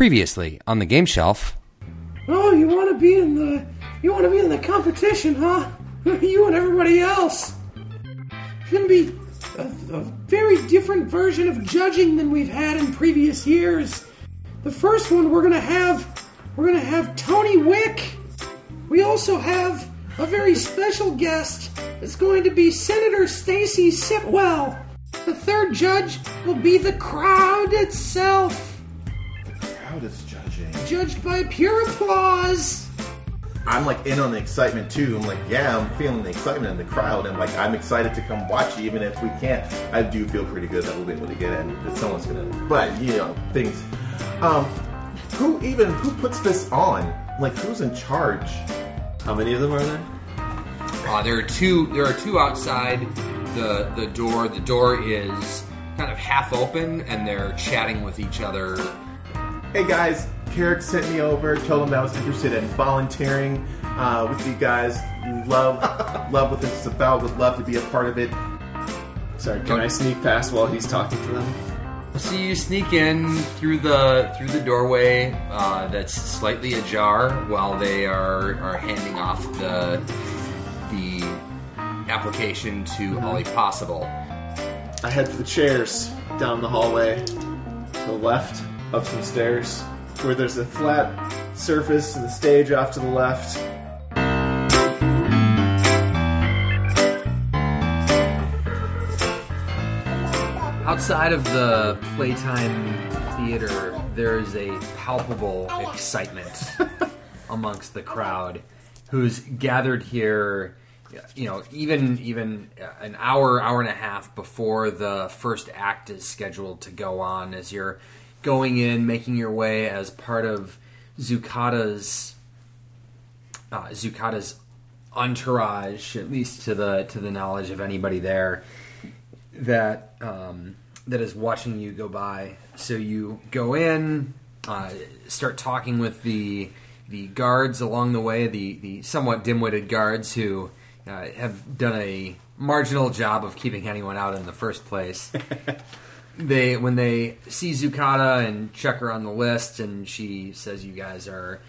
Previously on the game shelf. Oh, you want to be in the you want to be in the competition, huh? you and everybody else. It's gonna be a, a very different version of judging than we've had in previous years. The first one we're gonna have we're gonna have Tony Wick. We also have a very special guest. It's going to be Senator Stacy Sitwell. The third judge will be the crowd itself. Judged by pure applause. I'm like in on the excitement too. I'm like, yeah, I'm feeling the excitement in the crowd, and like I'm excited to come watch, you, even if we can't. I do feel pretty good that we'll be able to get in. That someone's gonna, but you know, things. Um, who even who puts this on? Like, who's in charge? How many of them are there? Uh, there are two. There are two outside the the door. The door is kind of half open, and they're chatting with each other. Hey guys, Carrick sent me over, told him that I was interested in volunteering uh, with you guys. Love, love what this is about. Would love to be a part of it. Sorry, can I sneak past while he's talking to them? So you sneak in through the through the doorway uh, that's slightly ajar while they are are handing off the the application to Ali Possible. I head for the chairs down the hallway, to the left, up some stairs, where there's a flat surface and the stage off to the left. Outside of the playtime theater, there is a palpable excitement amongst the crowd who's gathered here. You know, even even an hour, hour and a half before the first act is scheduled to go on, as you're going in, making your way as part of Zucata's uh, Zucata's entourage, at least to the to the knowledge of anybody there that um, that is watching you go by. So you go in, uh, start talking with the the guards along the way, the the somewhat dim-witted guards who uh, have done a marginal job of keeping anyone out in the first place. they when they see Zucata and check her on the list, and she says you guys are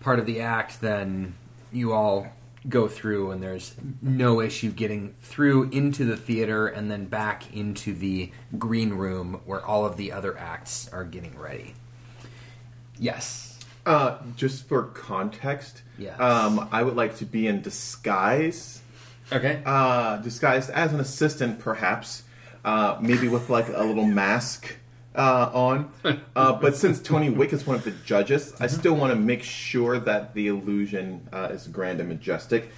part of the act, then you all go through, and there's no issue getting through into the theater and then back into the green room where all of the other acts are getting ready. Yes. Uh, just for context, Yes. um, I would like to be in disguise, Okay. uh, disguised as an assistant, perhaps, uh, maybe with like a little mask uh, on. Uh, but since Tony Wick is one of the judges, I still want to make sure that the illusion uh, is grand and majestic.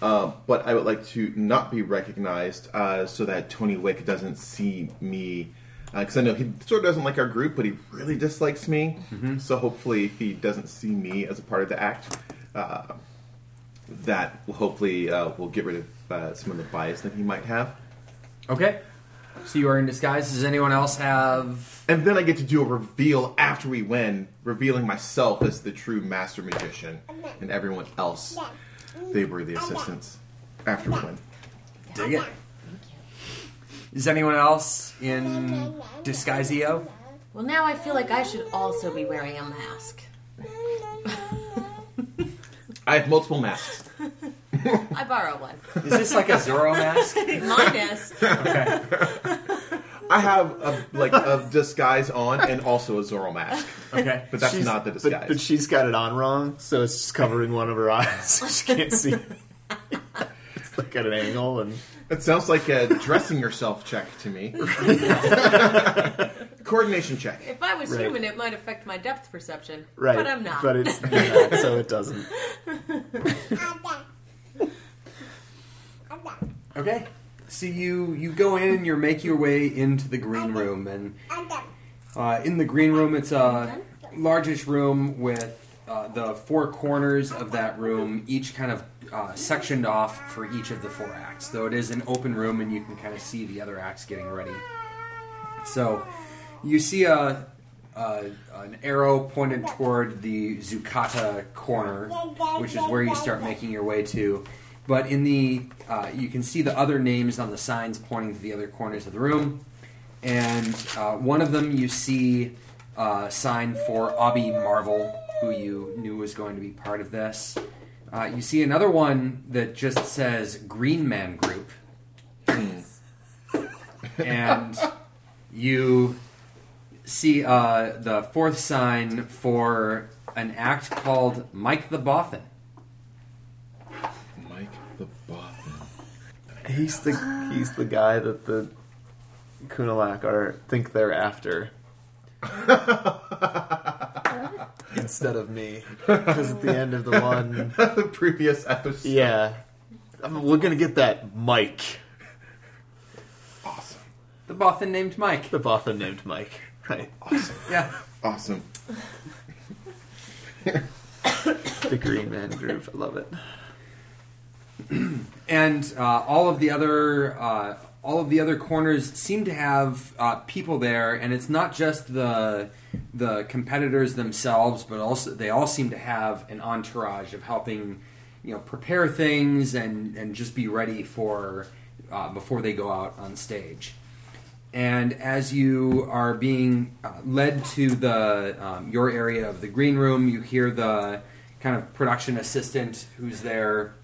Uh, but I would like to not be recognized uh, so that Tony Wick doesn't see me. Because I know he sort of doesn't like our group, but he really dislikes me. So hopefully, if he doesn't see me as a part of the act. Uh, that will hopefully uh, will get rid of uh, some of the bias that he might have. Okay. So you are in disguise. Does anyone else have? And then I get to do a reveal after we win, revealing myself as the true master magician, and everyone else they were the assistants after we win. Dig it. Is anyone else in disguiseo? Well, now I feel like I should also be wearing a mask. I have multiple masks. I borrow one. Is this like a Zorro mask? Mine is. I have a, like a disguise on and also a Zorro mask, Okay. but that's She's- not the But, disguise. but she's got it on wrong, so it's just covering one of her eyes. she can't see. it's like at an angle, and it sounds like a dressing yourself check to me. Coordination check. If I was Right. human, it might affect my depth perception. right. But I'm not. But it's not, so it doesn't. Okay. So you you go in and you make your way into the green room, and uh, in the green room, it's a largish room with uh, the four corners of that room, each kind of uh, sectioned off for each of the four acts. Though it is an open room, and you can kind of see the other acts getting ready. So you see a, a an arrow pointed toward the Zucata corner, which is where you start making your way to. But in the uh, you can see the other names on the signs pointing to the other corners of the room, and uh, one of them you see uh, sign for Abby Marvel, who you knew was going to be part of this. Uh, you see another one that just says Green Man Group. and you see uh, the fourth sign for an act called Mike the Bothan. Mike the Bothan. He's the he's the guy that the Kunalak are think they're after. Instead of me, because at the end of the one, the previous episode. yeah, I mean, we're gonna get that Mike, Awesome. The Bothan named Mike. the Bothan named Mike, right? Awesome. Yeah. Awesome. The Green Man Group, I love it. and uh, all of the other uh, all of the other corners seem to have uh, people there, and it's not just the the competitors themselves, but also they all seem to have an entourage of helping, you know, prepare things and and just be ready for uh, before they go out on stage. And as you are being uh, led to the um, your area of the green room, you hear the kind of production assistant who's there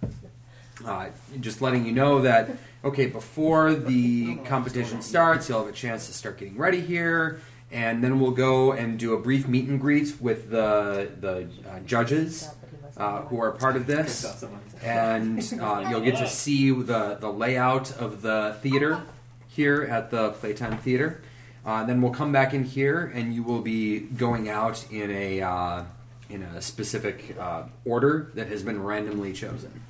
uh, just letting you know that okay before the competition starts you'll have a chance to start getting ready here and then we'll go and do a brief meet and greet with the the uh, judges uh, who are part of this and uh, you'll get to see the, the layout of the theater here at the playtime theater. Uh, then we'll come back in here and you will be going out in a uh, in a specific order that has been randomly chosen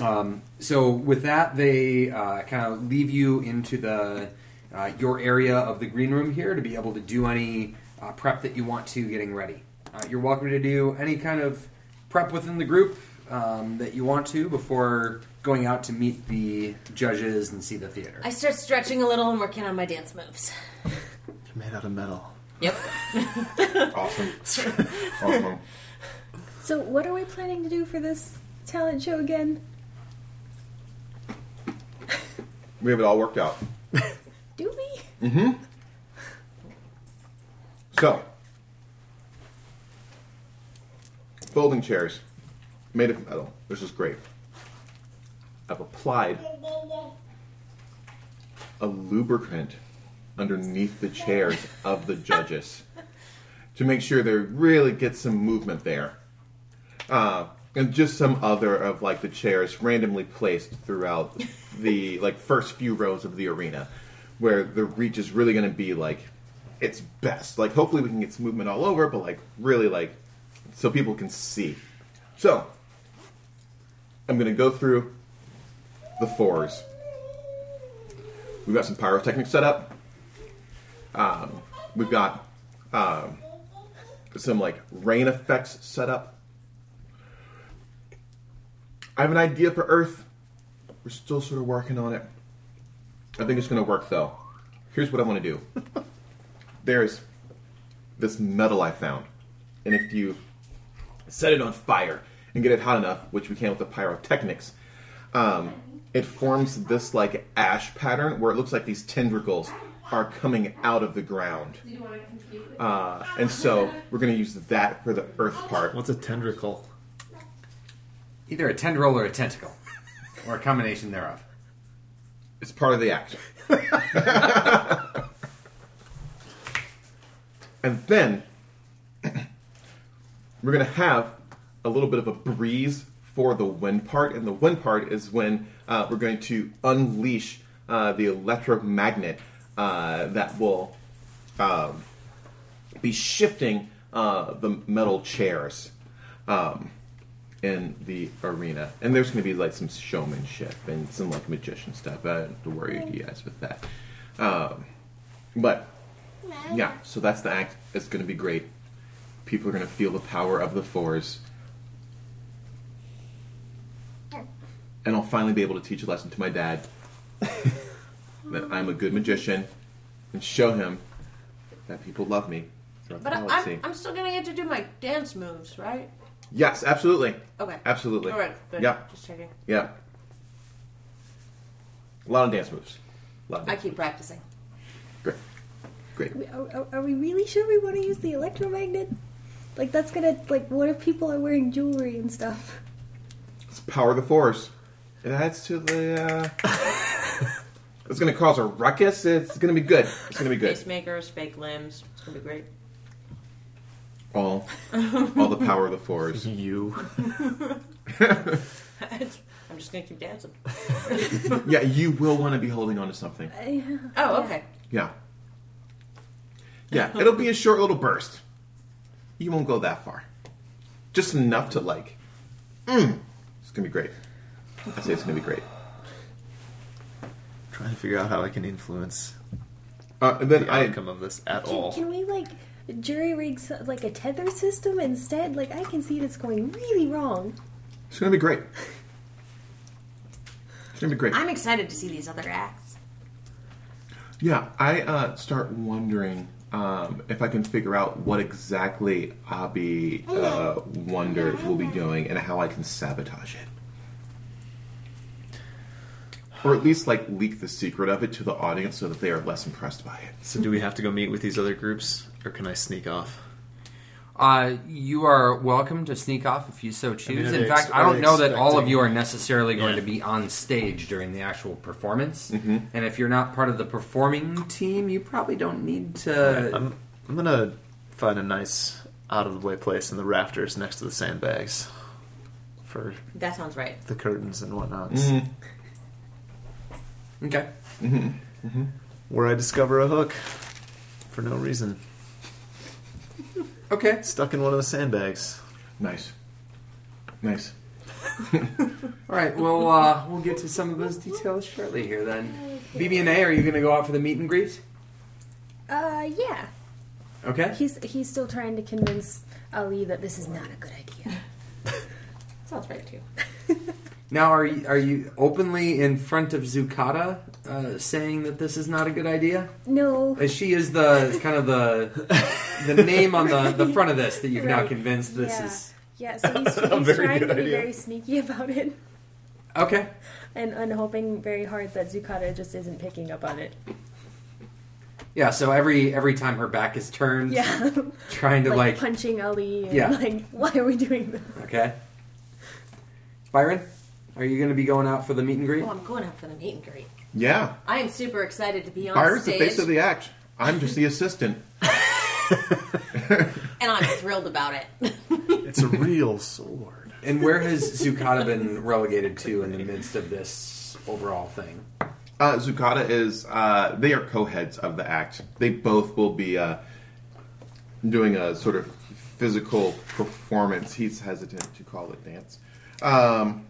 um, so with that, they uh, kind of leave you into the uh, your area of the green room here to be able to do any uh, prep that you want to getting ready. Uh, you're welcome to do any kind of prep within the group um, that you want to before going out to meet the judges and see the theater. I start stretching a little and working on my dance moves. You're made out of metal. Yep. Awesome. awesome. So, what are we planning to do for this talent show again? We have it all worked out. Do we? Mm-hmm. So, folding chairs made of metal. This is great. I've applied a lubricant underneath the chairs of the judges to make sure they really get some movement there. Uh, and just some other of like the chairs randomly placed throughout the like first few rows of the arena where the reach is really going to be like its best. Like hopefully we can get some movement all over but like really like so people can see. So i'm going to go through the fours. We've got some pyrotechnics set up. Um, we've got um, some like rain effects set up I have an idea for Earth. We're still sort of working on it. I think it's going to work though. Here's what I want to do. There's this metal I found, and if you set it on fire and get it hot enough, which we can with the pyrotechnics, um, it forms this like ash pattern where it looks like these tendrils are coming out of the ground. Uh, and so we're going to use that for the Earth part. What's a tendricle? Either a tendril or a tentacle, or a combination thereof. It's part of the act. and then we're going to have a little bit of a breeze for the wind part. And the wind part is when uh, we're going to unleash uh, the electromagnet uh, that will um, be shifting uh, the metal chairs. Um, in the arena, and there's going to be like some showmanship and some like magician stuff. I don't have to worry you guys with that. Um, but yeah, so that's the act. It's going to be great. People are going to feel the power of the fours, and I'll finally be able to teach a lesson to my dad that I'm a good magician, and show him that people love me. But I. I'm, I'm still gonna get to do my dance moves, right? Yes, absolutely. Okay. Absolutely. All right. Good. Yeah. Just checking. Yeah. A lot of dance moves. A lot of I dance keep practicing. Great. Great. Are, are, are we really sure we want to use the electromagnet? Like that's gonna like what if people are wearing jewelry and stuff? It's power of the force. It adds to the. Uh... it's going to cause a ruckus. It's going to be good. It's going to be good. Pacemakers, fake limbs. It's gonna be great. All, all the power of the force. You. I'm just gonna keep dancing. Yeah, you will want to be holding on to something. Uh, Oh, okay. Yeah. Yeah, it'll be a short little burst. You won't go that far. Just enough to like. Mm, it's gonna be great. I say it's gonna be great. Trying to figure out how I can influence Uh, and then the I outcome of this at Can, all. can we like jury rig like a tether system instead? Like I can see this going really wrong. It's gonna be great. It's gonna be great. I'm excited to see these other acts. Yeah, I uh, start wondering um, if I can figure out what exactly Abi uh, Wonders will be doing and how I can sabotage it. Or at least like leak the secret of it to the audience so that they are less impressed by it. So do we have to go meet with these other groups, or can I sneak off? Uh, you are welcome to sneak off if you so choose. are In fact, ex- I don't they know that all of you are necessarily going Yeah. to be on stage during the actual performance. Mm-hmm. And if you're not part of the performing team, you probably don't need to. I'm I'm gonna find a nice out of the way place in the rafters next to the sandbags for That sounds right. the curtains and whatnot. Mm-hmm. Okay. Mm-hmm. Mm-hmm. Where I discover a hook for no reason, Okay. stuck in one of the sandbags. Nice. Nice. All right. Well, uh, we'll get to some of those details shortly here. Then, BB&A, are you going to go out for the meet and greet? Uh, yeah. Okay. He's he's still trying to convince Ali that this is not a good idea. Sounds right too. Now, are you, are you openly in front of Zucata uh, saying that this is not a good idea? No. As she is the kind of the the name on the, the front of this that you've now Right. convinced this yeah. is Yeah, so he's, A he's very trying good to be idea. very sneaky about it okay. and, and hoping very hard that Zucata just isn't picking up on it. Yeah. So every every time her back is turned, Yeah. trying to like, like, punching Ali and Yeah. like, why are we doing this? okay. Byron, are you going to be going out for the meet and greet? Well, I'm going out for the meet and greet. Yeah. I am super excited to be on Byron's the face of the act. I'm just the assistant. and I'm thrilled about it. It's a real sword. And where has Zucata been relegated to in the midst of this overall thing? Uh, Zucata is, uh, they are co heads of the act. They both will be uh, doing a sort of physical performance. He's hesitant to call it dance. Um,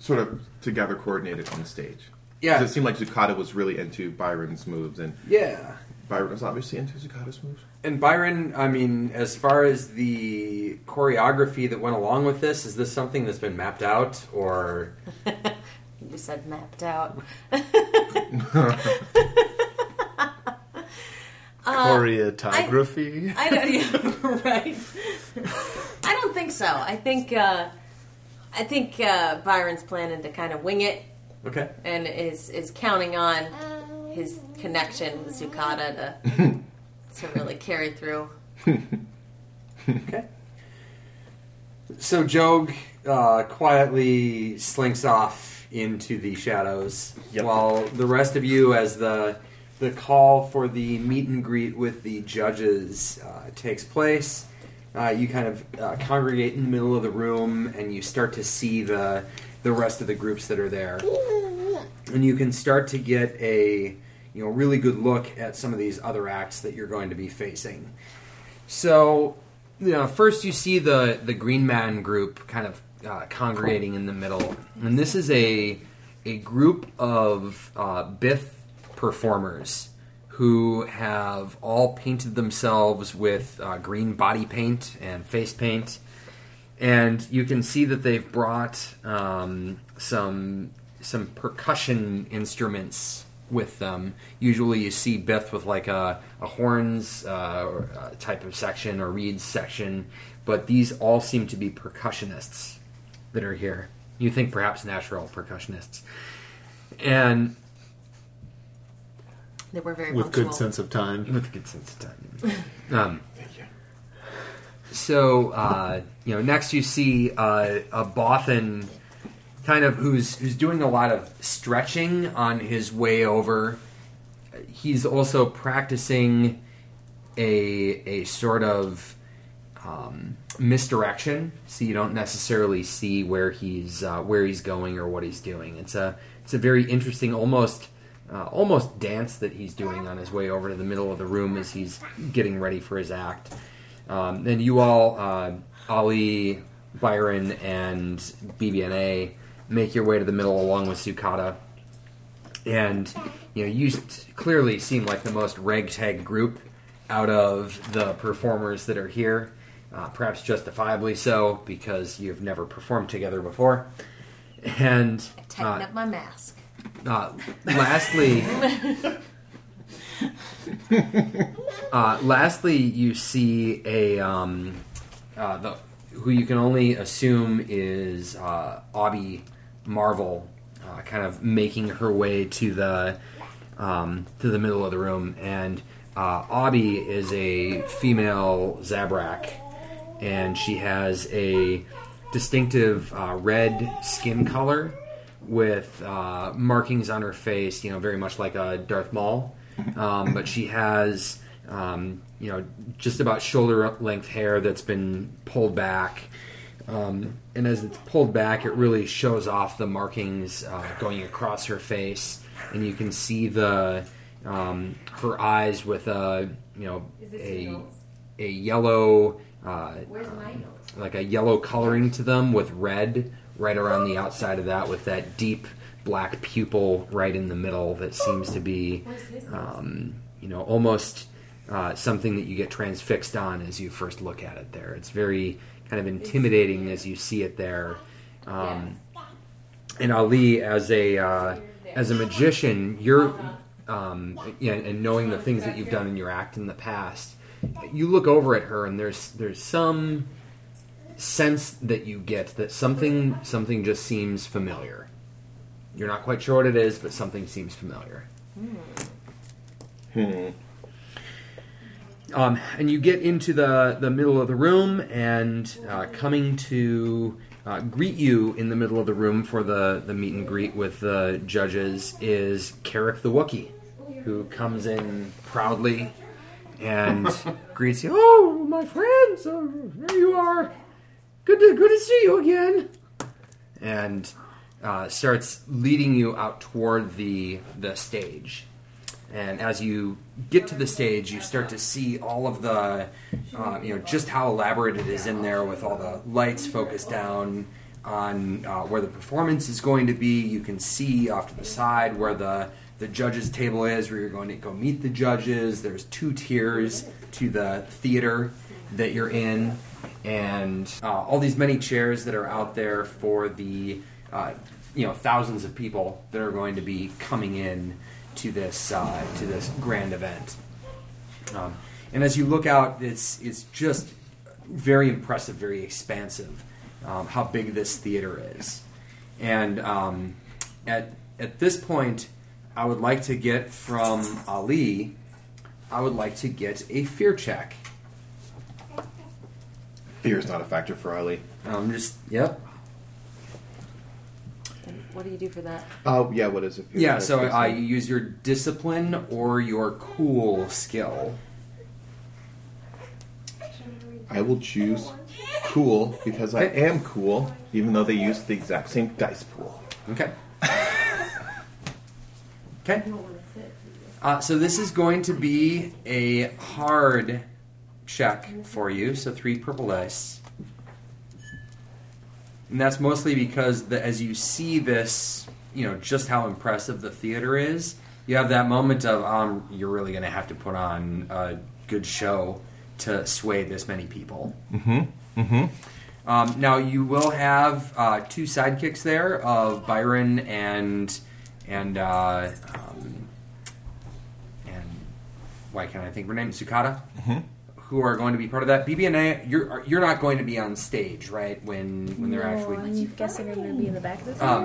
sort of together coordinated on the stage. Yeah. 'Cause It seemed like Zucata was really into Byron's moves, and Yeah. Byron was obviously into Zucata's moves. And Byron, I mean, as far as the choreography that went along with this, is this something that's been mapped out, or You said mapped out. Choreography. I don't yeah, right. I don't think so. I think uh, I think uh, Byron's planning to kind of wing it okay? and is is counting on his connection with Zucata to to really carry through. Okay. So Jog uh, quietly slinks off into the shadows, Yep. while the rest of you, as the the call for the meet and greet with the judges uh, takes place, uh, you kind of uh, congregate in the middle of the room, and you start to see the the rest of the groups that are there, and you can start to get a you know really good look at some of these other acts that you're going to be facing. So, you know, first you see the the Green Man group kind of uh, congregating in the middle, and this is a a group of uh, Bith performers who have all painted themselves with uh, green body paint and face paint, and you can see that they've brought um, some some percussion instruments with them. Usually, you see Bith with like a, a horns uh, a type of section or reeds section, but these all seem to be percussionists that are here. You think perhaps natural percussionists, and They were very With punctual. good sense of time. with a good sense of time. Um, so uh, you know, next you see uh, a Bothan, kind of who's who's doing a lot of stretching on his way over. He's also practicing a a sort of um, misdirection, so you don't necessarily see where he's uh, where he's going or what he's doing. It's a it's a very interesting, almost uh, almost dance that he's doing on his way over to the middle of the room as he's getting ready for his act. Um, and you all, uh, Ali, Byron, and BBNA, make your way to the middle along with Zucata. And you know, you clearly seem like the most ragtag group out of the performers that are here. Uh, perhaps justifiably so, because you've never performed together before. And Tighten uh, up my mask. Uh, lastly, uh, lastly, you see a um, uh, the, who you can only assume is uh, Abby Marvel, uh, kind of making her way to the um, to the middle of the room, and uh, Abby is a female Zabrak, and she has a distinctive uh, red skin color with uh, markings on her face, you know, very much like a Darth Maul. Um, but she has, um, you know, just about shoulder length hair that's been pulled back. Um, and as it's pulled back, it really shows off the markings uh, going across her face, and you can see the um, her eyes with a you know a a yellow uh, um, like a yellow coloring to them with red right around the outside of that with that deep black pupil right in the middle that seems to be um, you know almost uh, something that you get transfixed on as you first look at it there. It's very kind of intimidating as you see it there. Um, and Ali as a uh, as a magician you're um, and knowing the things that you've done in your act in the past you look over at her and there's there's some sense that you get that something something just seems familiar. You're not quite sure what it is, but something seems familiar. Hmm. Um, and you get into the, the middle of the room, and uh, coming to uh, greet you in the middle of the room for the, the meet and greet with the judges is Carrick the Wookie, who comes in proudly and greets you. Oh, my friends, uh, there you are. Good to good to see you again. And uh, starts leading you out toward the the stage. And as you get to the stage, you start to see all of the, uh, you know, just how elaborate it is in there with all the lights focused down on uh, where the performance is going to be. You can see off to the side where the the judges' table is, where you're going to go meet the judges. There's two tiers to the theater that you're in, and uh, all these many chairs that are out there for the, uh, you know, thousands of people that are going to be coming in to this uh, to this grand event. Um, and as you look out, it's it's just very impressive, very expansive. Um, how big this theater is, and um, at at this point, I would like to get from Ali. I would like to get a fear check. Fear is not a factor for Ali. Um, just yep. And what do you do for that? Oh, yeah, what is it? Yeah. So uh, you use your discipline or your cool skill. I will choose cool because I am cool, even though they use the exact same dice pool. Okay. okay. Uh, so this is going to be a hard check for you. So three purple dice. And that's mostly because the, as you see this, you know, just how impressive the theater is, you have that moment of, um, you're really going to have to put on a good show to sway this many people. Mm-hmm. Mm-hmm. Um, now you will have uh, two sidekicks there of Byron and and uh, um, and why can't I think her name? Zucata, who are going to be part of that. BB&A, you're you're not going to be on stage, right? When when they're no, actually. I'm guessing I'm going to be in the back of the Um.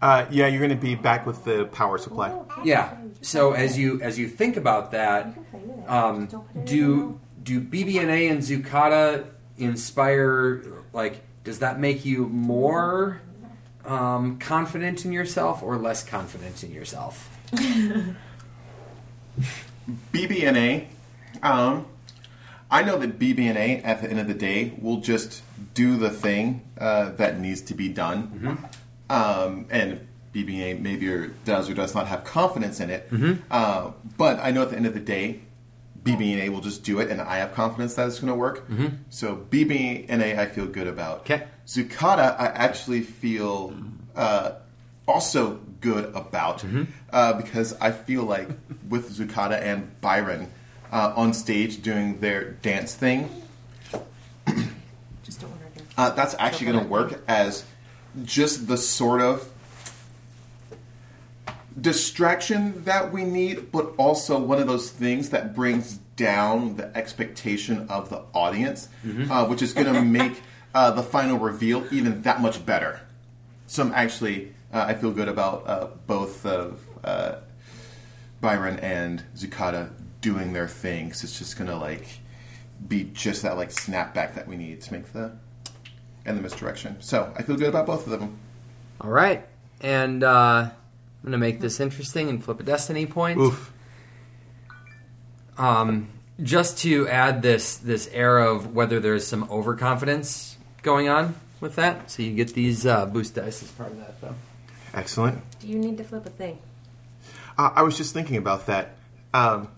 Uh, yeah, you're going to be back with the power supply. yeah, so as you as you think about that, um, do do BBNA and Zucata inspire like? Does that make you more um, confident in yourself or less confident in yourself? BBNA. Um, I know that BBNA at the end of the day will just do the thing uh, that needs to be done, um, and BBNA maybe or does or does not have confidence in it. Uh, but I know at the end of the day, BBNA will just do it, and I have confidence that it's going to work. So BBNA, I feel good about. Okay. Zucata, I actually feel uh, also good about uh, because I feel like with Zucata and Byron uh, on stage doing their dance thing, Just don't order again. uh, that's actually going to work as just the sort of distraction that we need, but also one of those things that brings down the expectation of the audience, uh, which is going to make uh, the final reveal even that much better. So I'm actually, uh, I feel good about uh, both of uh, Byron and Zucata doing their thing. 'cause it's just going to like be just that like snapback that we need to make the and the misdirection. So I feel good about both of them. All right, and uh, I'm gonna make this interesting and flip a destiny point. Oof. Um, just to add this this air of whether there's some overconfidence going on with that, so you get these uh, boost dice as part of that, though. Excellent. Do you need to flip a thing? Uh, I was just thinking about that. Um,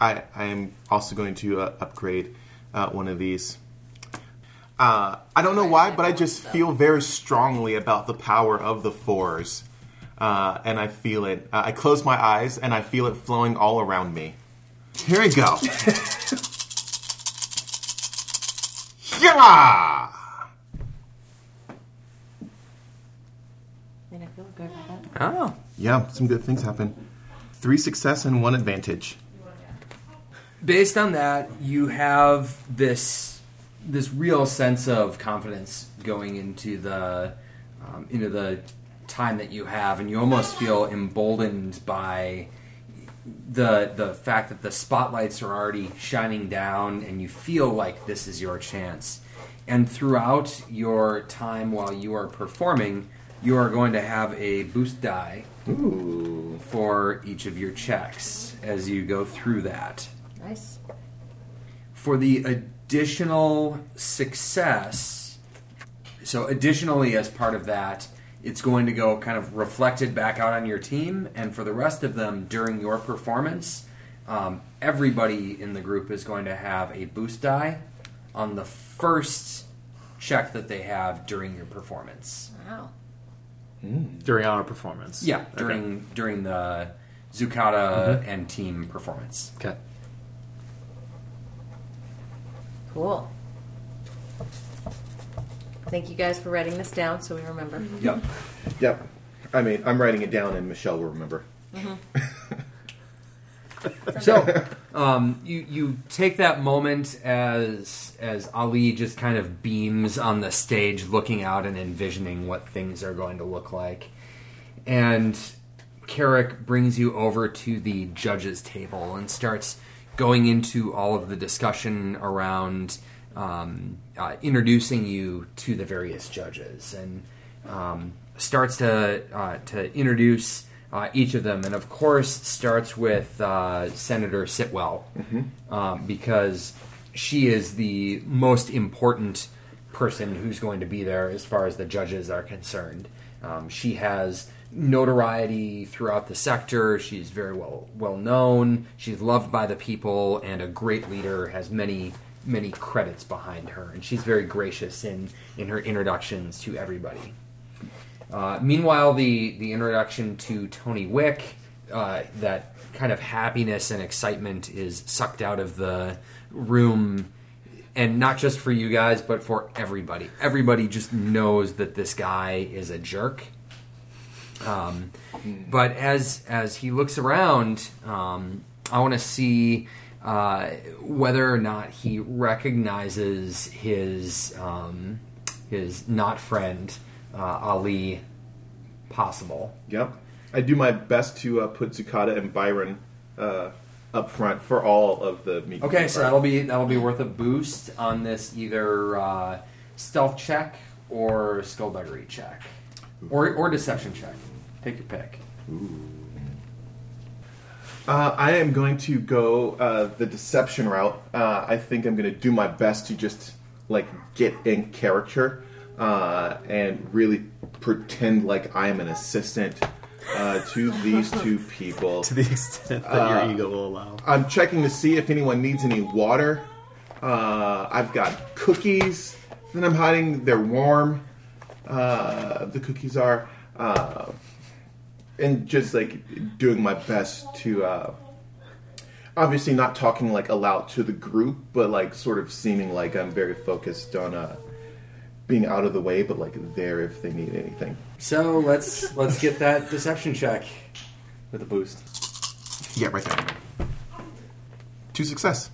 I I am also going to uh, upgrade uh, one of these. Uh, I don't know why, but I just feel very strongly about the power of the fours, uh, and I feel it. Uh, I close my eyes and I feel it flowing all around me. Here we go. yeah. I mean, I feel good. Oh, Yeah, some good things happen. Three success and one advantage. Based on that, you have this this real sense of confidence going into the um, into the time that you have, and you almost feel emboldened by the the fact that the spotlights are already shining down, and you feel like this is your chance. And throughout your time while you are performing, you are going to have a boost die for each of your checks as you go through that. Nice. For the additional success, so additionally, as part of that, it's going to go kind of reflected back out on your team, and for the rest of them during your performance, um, everybody in the group is going to have a boost die on the first check that they have during your performance. Wow. during our performance. Yeah, Okay. during during the Zucata and team performance. Okay. Cool. Thank you guys for writing this down so we remember. Yep. Yep. I mean, I'm writing it down, and Michelle will remember. So, um, you you take that moment as as Ali just kind of beams on the stage, looking out and envisioning what things are going to look like, and Carrick brings you over to the judges' table and starts going into all of the discussion around um, uh, introducing you to the various judges and um, starts to uh, to introduce uh, each of them, and of course starts with uh, Senator Sitwell um, because she is the most important person who's going to be there as far as the judges are concerned. Um, she has notoriety throughout the sector. She's very well well known. She's loved by the people and a great leader. Has many many credits behind her, and she's very gracious in in her introductions to everybody. Uh, meanwhile, the the introduction to Tony Wick, uh, that kind of happiness and excitement is sucked out of the room, and not just for you guys, but for everybody. Everybody just knows that this guy is a jerk. Um, but as as he looks around, um, I want to see uh, whether or not he recognizes his um, his not friend uh, Ali possible. Yep. I do my best to uh, put Zucata and Byron uh, up front for all of the meet. Okay, so that'll be that'll be worth a boost on this either uh, stealth check or skullduggery check, or or deception check. Take your pick. Uh, I am going to go uh, the deception route. Uh, I think I'm going to do my best to just like get in character uh, and really pretend like I am an assistant uh, to these two people. To the extent that Uh, your ego will allow. I'm checking to see if anyone needs any water. Uh, I've got cookies that I'm hiding. They're warm. Uh, the cookies are. And just like doing my best to. Uh, obviously, not talking like aloud to the group, but like sort of seeming like I'm very focused on uh, being out of the way, but like there if they need anything. So let's let's get that deception check with a boost. Yeah, right there. To success.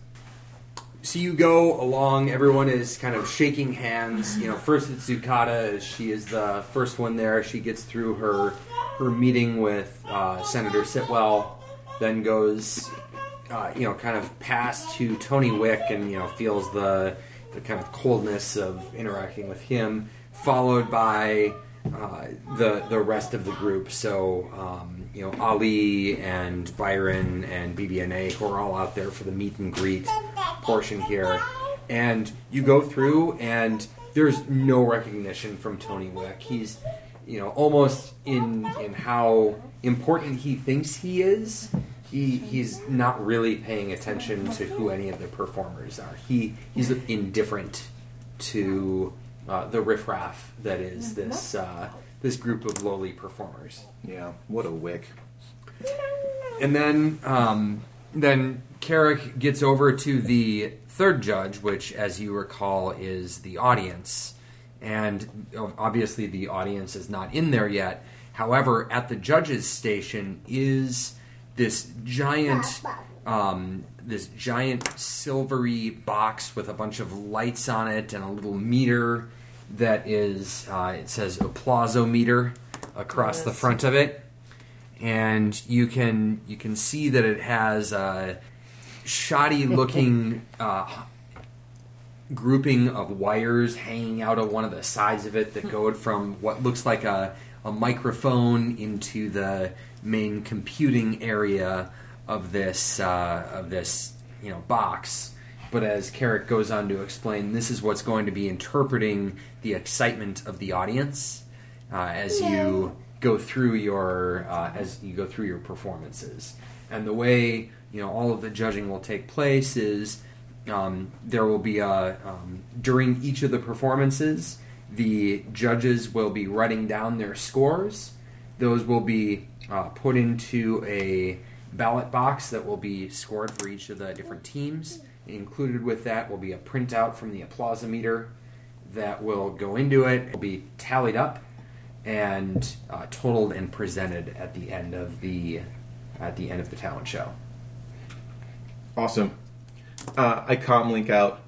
So you go along. Everyone is kind of shaking hands. You know, first it's Zucata. She is the first one there. She gets through her her meeting with uh, Senator Sitwell. Then goes, uh, you know, kind of past to Tony Wick, and you know feels the the kind of coldness of interacting with him. Followed by uh, the the rest of the group. So um, you know Ali and Byron and BBNA who are all out there for the meet and greet portion here, and you go through and there's no recognition from Tony Wick. He's you know almost in in how important he thinks he is. He, he's not really paying attention to who any of the performers are. He he's indifferent to uh, the riffraff that is this uh, this group of lowly performers. Yeah, what a wick. And then um, then Carrick gets over to the third judge, which, as you recall, is the audience. And obviously, the audience is not in there yet. However, at the judge's station is this giant, um, this giant silvery box with a bunch of lights on it and a little meter that is, uh, it says applausometer across the front of it. And you can you can see that it has a shoddy looking uh, grouping of wires hanging out of one of the sides of it that go from what looks like a, a microphone into the main computing area of this uh, of this you know box. But as Carrick goes on to explain, this is what's going to be interpreting the excitement of the audience uh, as you go through your uh, as you go through your performances. And the way you know all of the judging will take place is um, there will be a um, during each of the performances, the judges will be writing down their scores. Those will be uh, put into a ballot box that will be scored for each of the different teams. Included with that will be a printout from the applausometer that will go into it. It will be tallied up and uh, totaled and presented at the end of the at the end of the talent show. Awesome. Uh, I com link out.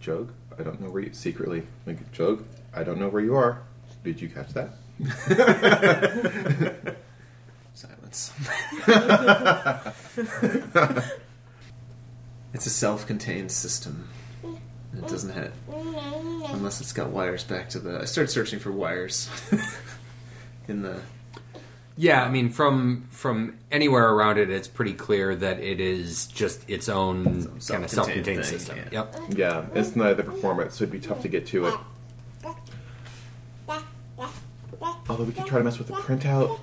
Jog, I don't know where you secretly. Like, Jog, I don't know where you are. Did you catch that? Silence. it's a self-contained system. It doesn't hit unless it's got wires back to the. I started searching for wires in the. Yeah, I mean from from anywhere around it, it's pretty clear that it is just its own kind of self-contained self-contained thing, system. yeah. Yep. Yeah, it's not the performance, so it'd be tough to get to it. Although we could try to mess with the printout.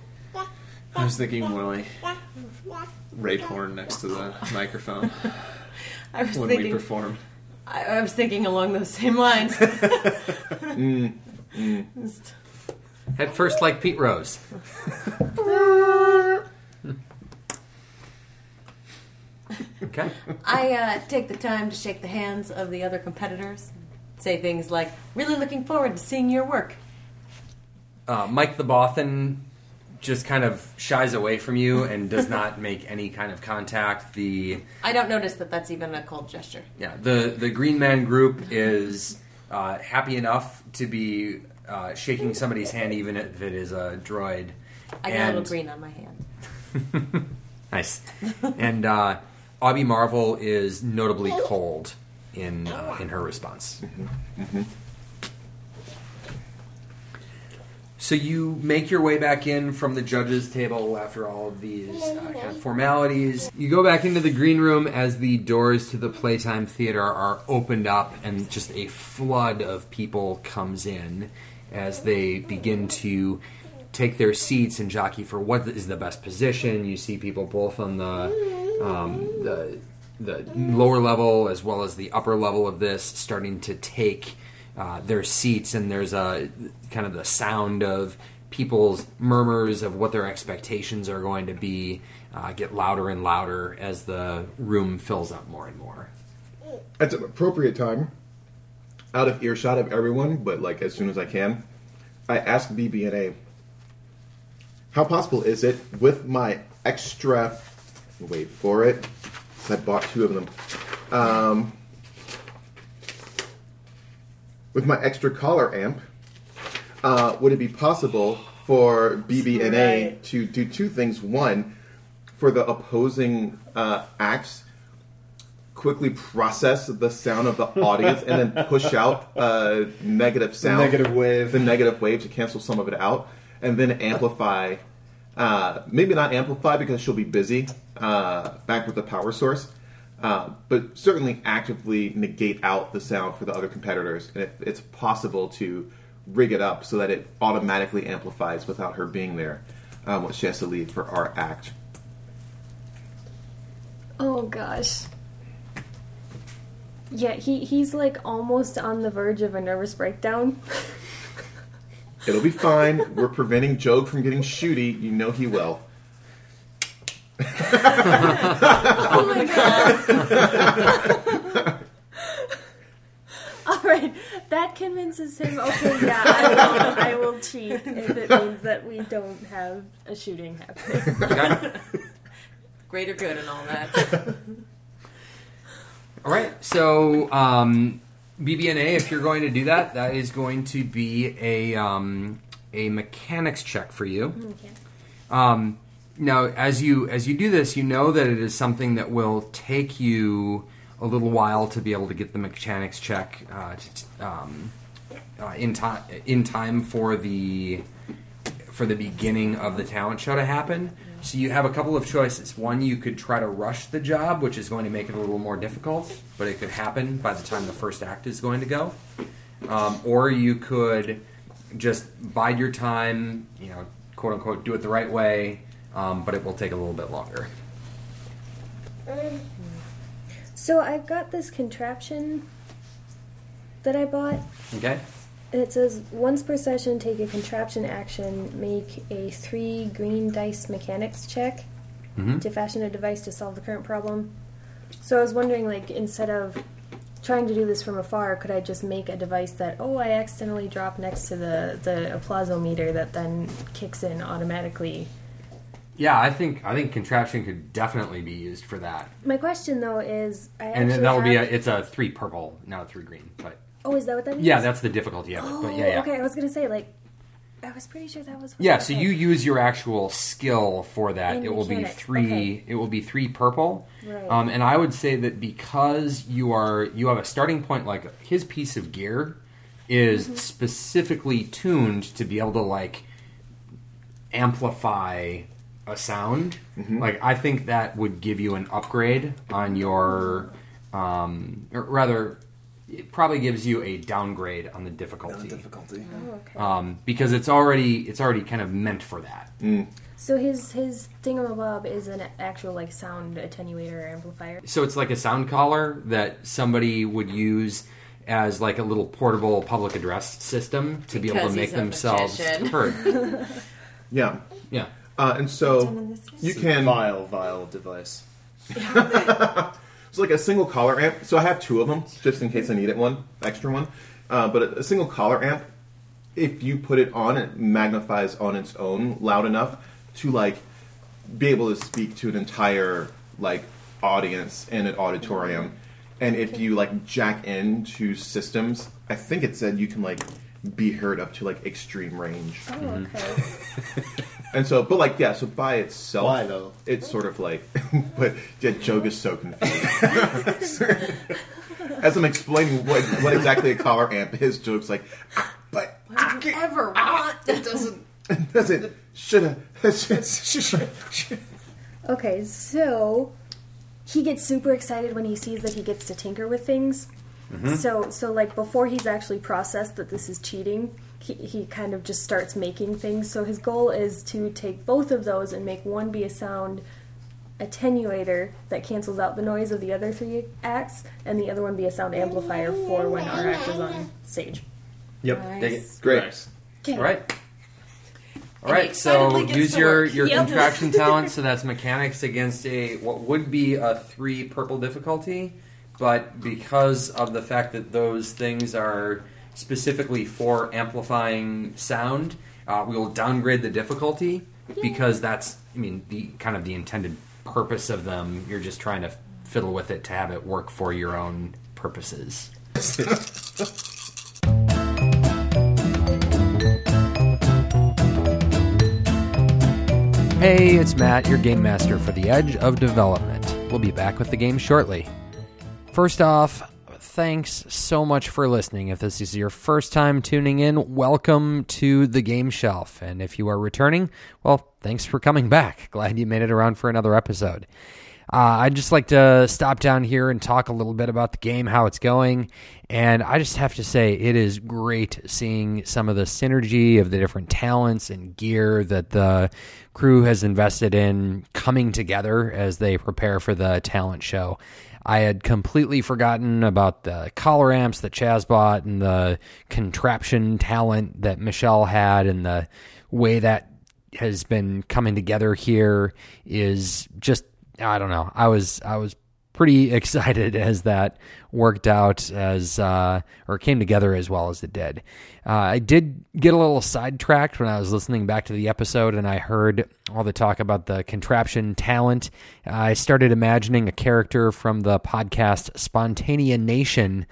I was thinking more like rape horn next to the microphone I was when we thinking. perform. I, I was thinking along those same lines. Just- Head first, like Pete Rose. okay. I uh, take the time to shake the hands of the other competitors. Say things like, "Really looking forward to seeing your work." Uh, Mike the Bothan just kind of shies away from you and does not make any kind of contact. The I don't notice that that's even a cold gesture. Yeah, the the Green Man group is uh, happy enough to be uh, shaking somebody's hand, even if it is a droid, I got a little green on my hand. Nice. and uh, Abby Marvel is notably cold in uh, in her response. So you make your way back in from the judges' table after all of these uh, kind of formalities. You go back into the green room as the doors to the Playtime Theater are opened up, and just a flood of people comes in as they begin to take their seats and jockey for what is the best position. You see people both on the um, the the lower level as well as the upper level of this starting to take uh, their seats, and there's a kind of the sound of people's murmurs of what their expectations are going to be uh, get louder and louder as the room fills up more and more. At an appropriate time, out of earshot of everyone, but like as soon as I can, I ask BBNA, how possible is it with my extra, wait for it. I bought two of them, um, with my extra collar amp, uh, would it be possible for BBNA Right. to do two things? One, for the opposing uh, acts, quickly process the sound of the audience and then push out a negative sound, negative wave. the negative wave to cancel some of it out, and then amplify. Uh, maybe not amplify because she'll be busy uh, back with the power source, uh, but certainly actively negate out the sound for the other competitors. And if it's possible to rig it up so that it automatically amplifies without her being there um, when she has to leave for our act. Oh gosh. Yeah, he he's like almost on the verge of a nervous breakdown. It'll be fine. We're preventing Joe from getting shooty. You know he will. Oh my god! All right, that convinces him. Okay, yeah, I will, I will cheat if it means that we don't have a shooting happening. Okay? Greater good and all that. All right. So, um, BBNA, if you're going to do that, that is going to be a um, a mechanics check for you. Um, now, as you as you do this, you know that it is something that will take you a little while to be able to get the mechanics check uh, to, um, uh, in time in time for the for the beginning of the talent show to happen. So you have a couple of choices. One, you could try to rush the job, which is going to make it a little more difficult, but it could happen by the time the first act is going to go. Um, or you could just bide your time, you know, quote unquote, do it the right way, um, but it will take a little bit longer. So I've got this contraption that I bought, Okay? and it says once per session, take a contraption action, make a three green dice mechanics check Mhm. to fashion a device to solve the current problem. So I was wondering, like, instead of trying to do this from afar, could I just make a device that, oh, I accidentally dropped next to the the applausometer that then kicks in automatically? Yeah, I think I think contraption could definitely be used for that, My question though is, I and actually that'll be a, have- it's a three purple, not a three green. But oh, is that what that means? yeah, that's the difficulty of it. Oh, But yeah, yeah. okay. I was gonna say like, I was pretty sure that was. what Yeah, that so said. you use your actual skill for that. It will be three. okay. It will be three purple. Right. Um, and I would say that because you are you have a starting point like his piece of gear is Mm-hmm. specifically tuned to be able to like amplify a sound. Like I think that would give you an upgrade on your, um, or rather, it probably gives you a downgrade on the difficulty difficulty. Oh, okay. um, because it's already it's already kind of meant for that. So his his thingamabob is an actual like sound attenuator or amplifier. So it's like a sound collar that somebody would use as like a little portable public address system to be able to make a themselves magician. heard. Yeah. Yeah. Uh, and so you can. vile, vile device. It's like a single collar amp. So I have two of them, just in case I need it one, extra one. Uh, but a, a single collar amp, if you put it on, it magnifies on its own loud enough to like be able to speak to an entire like audience in an auditorium. And if you like jack into systems, I think it said you can like be heard up to like extreme range. Oh, Mm-hmm. okay. And so, but like, yeah, so by itself, Why, though? It's sort of like, but yeah, Joe is so confused. As I'm explaining what, what exactly a collar amp is, Joe's like, "Ah, but Why would you ever want? It doesn't. doesn't should have. Okay, so he gets super excited when he sees that he gets to tinker with things. Mm-hmm. So, so like before he's actually processed that this is cheating, he, he kind of just starts making things. So his goal is to take both of those and make one be a sound attenuator that cancels out the noise of the other three acts, and the other one be a sound amplifier for when our act is on stage. Yep. Dig it. Nice. Great. Nice. Okay. All right. All And right, he so use your, your Yep. contraption talent. So that's mechanics against a what would be a three purple difficulty, but because of the fact that those things are specifically for amplifying sound, uh, we will downgrade the difficulty because that's I mean the kind of the intended purpose of them. You're just trying to fiddle with it to have it work for your own purposes. Hey, it's Matt, your game master for The Edge of Development. We'll be back with the game shortly. First off, thanks so much for listening. If this is your first time tuning in, welcome to the game shelf. And if you are returning, well, thanks for coming back. Glad you made it around for another episode. Uh, I'd just like to stop down here and talk a little bit about the game, how it's going. And I just have to say, it is great seeing some of the synergy of the different talents and gear that the crew has invested in coming together as they prepare for the talent show. I had completely forgotten about the collar amps that Chaz bought and the contraption talent that Michelle had and the way that has been coming together here is just I don't know. I was I was pretty excited as that worked out as uh, or came together as well as it did. Uh, I did get a little sidetracked when I was listening back to the episode and I heard all the talk about the contraption talent. I started imagining a character from the podcast Spontaneanation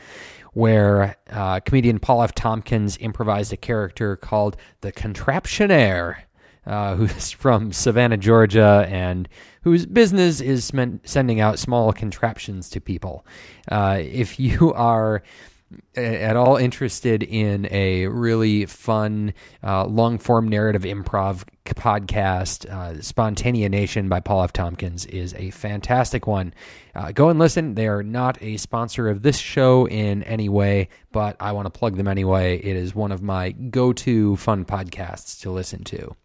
where uh, comedian Paul F. Tompkins improvised a character called the Contraptionaire, uh, who's from Savannah, Georgia, and whose business is sending out small contraptions to people. Uh, if you are at all interested in a really fun uh, long form narrative improv podcast, uh, Spontaneanation by Paul F. Tompkins is a fantastic one. Uh, go and listen. They are not a sponsor of this show in any way, but I want to plug them anyway. It is one of my go to fun podcasts to listen to.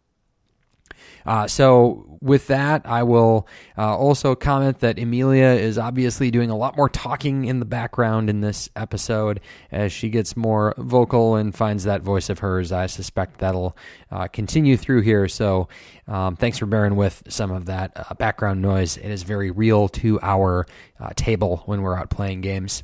Uh, so, with that, I will uh, also comment that Emilia is obviously doing a lot more talking in the background in this episode as she gets more vocal and finds that voice of hers. I suspect that'll uh, continue through here. So, um, thanks for bearing with some of that uh, background noise. It is very real to our uh, table when we're out playing games.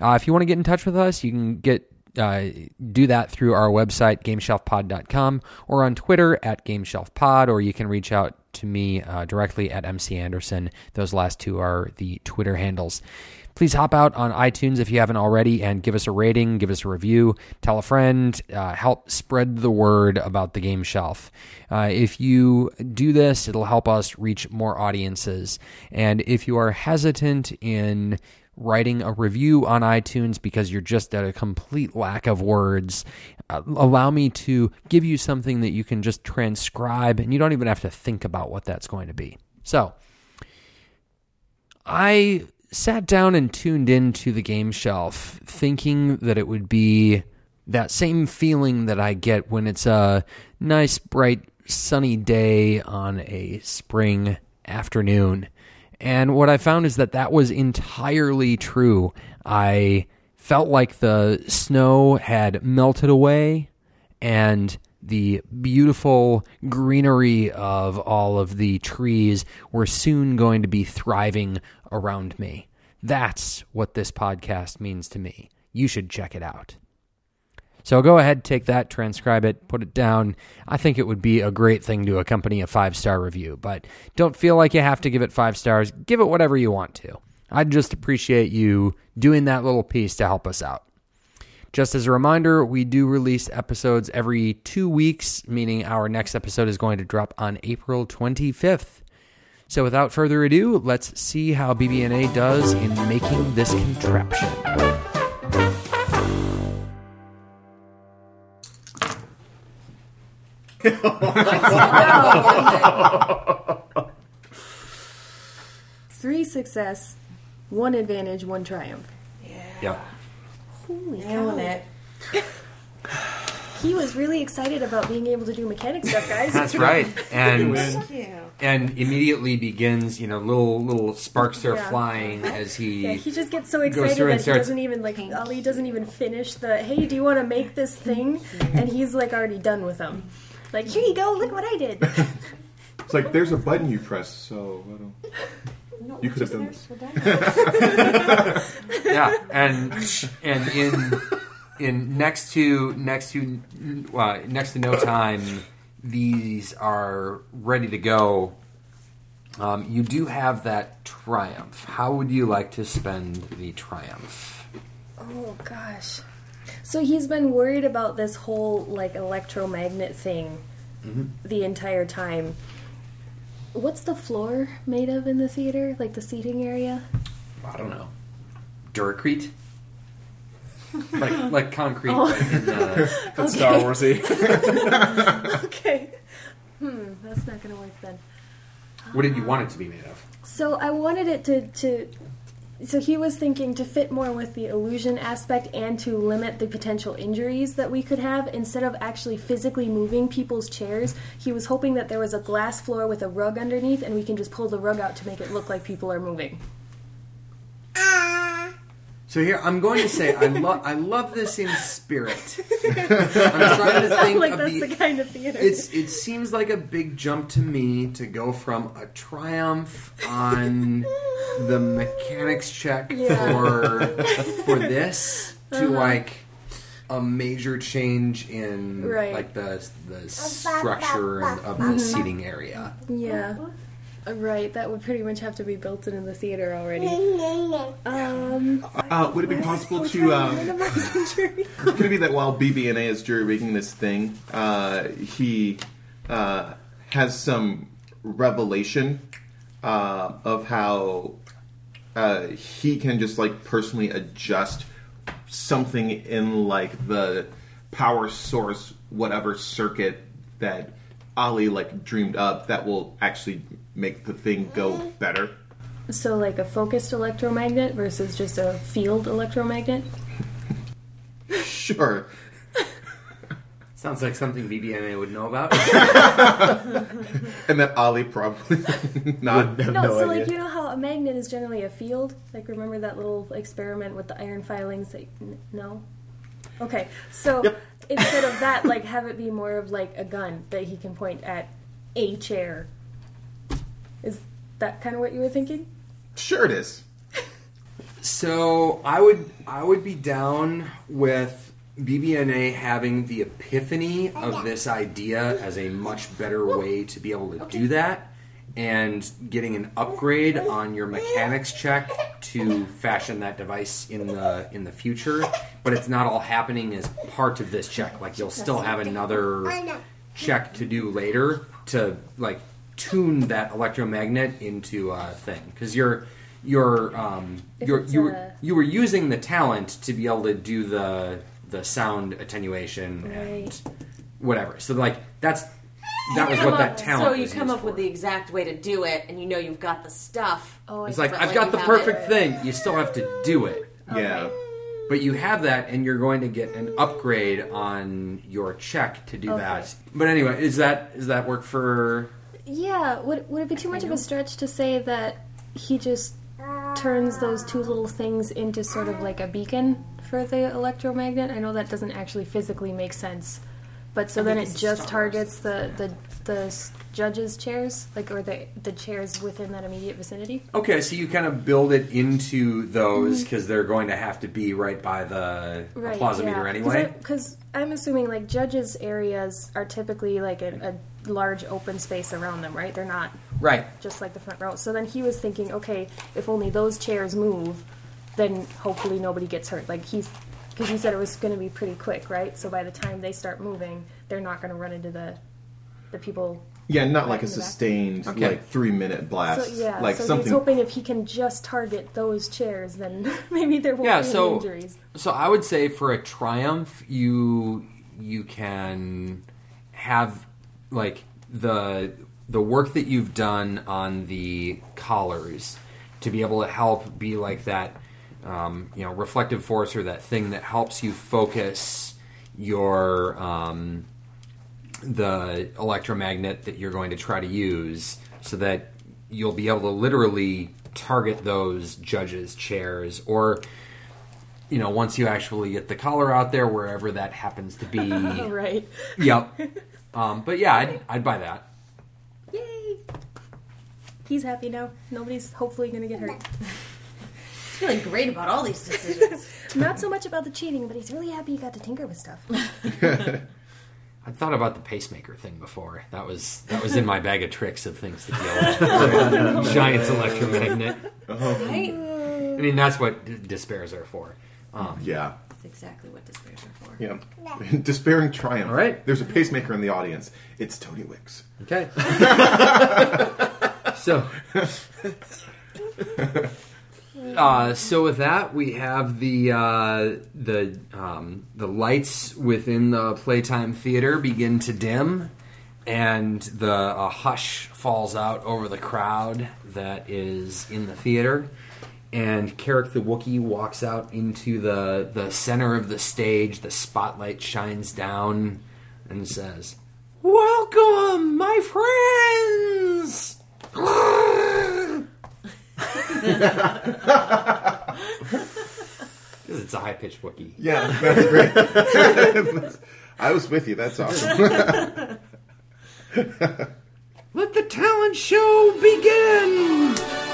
Uh, if you want to get in touch with us, you can get uh, do that through our website, gameshelfpod.com, or on Twitter at gameshelfpod, or you can reach out to me uh, directly at MC Anderson. Those last two are the Twitter handles. Please hop out on iTunes if you haven't already and give us a rating, give us a review, tell a friend, uh, help spread the word about the game shelf. Uh, if you do this, it'll help us reach more audiences. And if you are hesitant in writing a review on iTunes because you're just at a complete lack of words, uh, allow me to give you something that you can just transcribe and you don't even have to think about what that's going to be. So, I sat down and tuned into the game shelf thinking that it would be that same feeling that I get when it's a nice, bright, sunny day on a spring afternoon. And what I found is that that was entirely true. I felt like the snow had melted away and the beautiful greenery of all of the trees were soon going to be thriving around me. That's what this podcast means to me. You should check it out. So go ahead, take that, transcribe it, put it down. I think it would be a great thing to accompany a five star review, but don't feel like you have to give it five stars. Give it whatever you want to. I'd just appreciate you doing that little piece to help us out. Just as a reminder, we do release episodes every two weeks, meaning our next episode is going to drop on April 25th. So without further ado, let's see how BBNA does in making this contraption. Three success, one advantage, one triumph. Yeah. Holy Nailing cow. it. He was really excited about being able to do mechanic stuff, guys. That's right. And Thank you. and immediately begins, you know, little little sparks are Yeah. flying as he Yeah, he just gets so Goes excited through and that he starts- doesn't even like Ali doesn't even finish the hey, do you want to make this thing? Mm-hmm. And he's like already done with them. Like here you go, look what I did. It's like there's a button you press, so I don't. You could have done this. yeah, and and in in next to next to uh, next to no time, these are ready to go. Um, you do have that triumph. How would you like to spend the triumph? Oh gosh. So he's been worried about this whole like electromagnet thing mm-hmm. the entire time. What's the floor made of in the theater? Like the seating area? I don't know. Duracrete, like like concrete. Oh. in uh, That's Star Warsy. Okay. Hmm, that's not gonna work then. what did you uh, want it to be made of? So I wanted it to, to so he was thinking to fit more with the illusion aspect and to limit the potential injuries that we could have instead of actually physically moving people's chairs. He was hoping that there was a glass floor with a rug underneath and we can just pull the rug out to make it look like people are moving. So here, I'm going to say I love I love this in spirit. I'm trying to think like of that's the, the kind of theater. It's it seems like a big jump to me to go from a triumph on the mechanics check Yeah. for for this to uh-huh. like a major change in Right. like the the structure and- of the seating area. yeah. Uh, Right, that would pretty much have to be built in in the theater already. Um, Uh, would it be possible to? Uh, minimize injury. could it be that while BBNA is jury rigging this thing, uh, he uh, has some revelation uh, of how uh, he can just like personally adjust something in like the power source, whatever circuit that Ali like dreamed up that will actually make the thing go mm. better. So, like a focused electromagnet versus just a field electromagnet? Sure. Sounds like something BBNA would know about. And that Ali probably not. have No, no, so idea. like you know how a magnet is generally a field. Like remember that little experiment with the iron filings? That, n- no. Okay, so Yep. instead of that, like have it be more of like a gun that he can point at a chair. Is that kind of what you were thinking? Sure, it is. So I would I would be down with BBNA having the epiphany of this idea as a much better way to be able to do that and getting an upgrade on your mechanics check to fashion that device in the in the future. But it's not all happening as part of this check. Like you'll still have another check to do later to like tune that electromagnet into a thing because you're you're um you're it's you a- were you were using the talent to be able to do the the sound attenuation Right. and whatever so like that's that was Come what that up- talent So you was come used up with the exact way to do it, and you know you've got the stuff. Oh, it's like I've like got the perfect it- thing you still have to do it Yeah. but you have that and you're going to get an upgrade on your check to do Okay. that but anyway is that is that work for Yeah, would, would it be too much of a stretch to say that he just turns those two little things into sort of like a beacon for the electromagnet? I know that doesn't actually physically make sense, but so then it just targets the, the the judges' chairs, like or the the chairs within that immediate vicinity. Okay, so you kind of build it into Mm-hmm. those because they're going to have to be right by the applausometer anyway. Because I'm assuming like judges' areas are typically like a, a large open space around them, right? They're not Right. just like the front row. So then he was thinking, okay, if only those chairs move, then hopefully nobody gets hurt. Like he's Because you said it was going to be pretty quick, right? So by the time they start moving, they're not going to run into the the people. Yeah, not like a in the back. sustained Okay. like three minute blast. So yeah, like so something. he's hoping if he can just target those chairs, then maybe there won't Yeah, be any so injuries. so I would say for a triumph, you you can have like the the work that you've done on the collars to be able to help be like that um, you know reflective force or that thing that helps you focus your um, the electromagnet that you're going to try to use so that you'll be able to literally target those judges chairs or you know once you actually get the collar out there wherever that happens to be right. yep um, but yeah I'd, I'd buy that Yay! He's happy now. Nobody's hopefully going to get hurt. He's feeling great about all these decisions. Not so much about the cheating, but he's really happy he got to tinker with stuff. I thought about the pacemaker thing before. That was that was in my bag of tricks of things to deal with. Giant's electromagnet. right? I mean, that's what d- despairs are for. Um, yeah. That's exactly what despairs are for. Yeah. Despairing triumph. All right. There's a pacemaker in the audience. It's Tony Wicks. Okay. so, uh, so with that, we have the uh, the um, the lights within the playtime theater begin to dim, and the a hush falls out over the crowd that is in the theater. And Carrick the Wookiee walks out into the the center of the stage. The spotlight shines down and says, Welcome, my friends! Because it's a high pitched Wookiee. Yeah, that's great. I was with you. That's awesome. Let the talent show begin!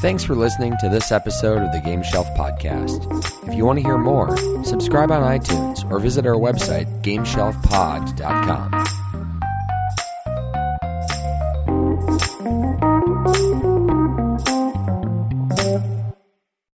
Thanks for listening to this episode of the Game Shelf Podcast. If you want to hear more, subscribe on iTunes or visit our website, gameshelfpod.com.